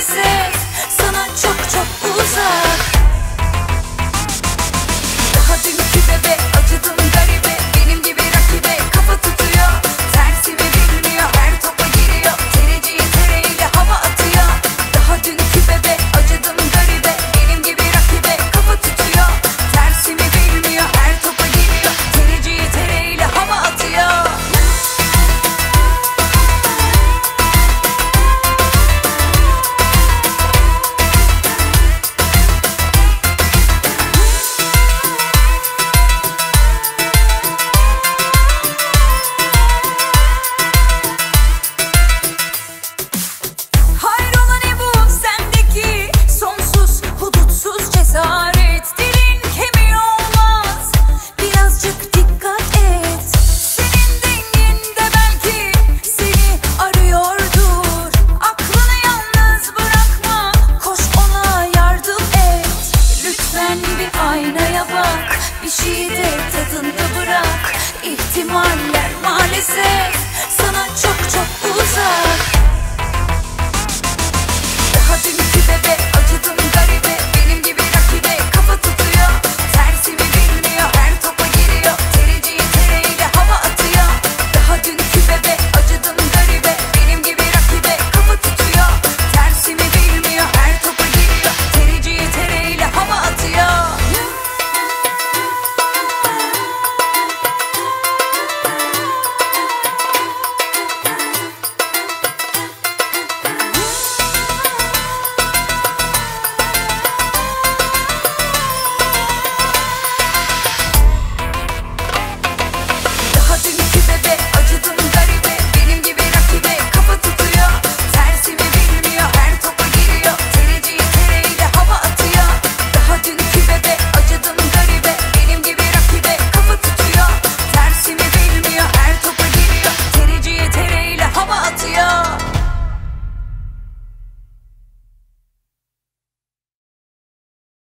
maalesef sana çok çok uzak.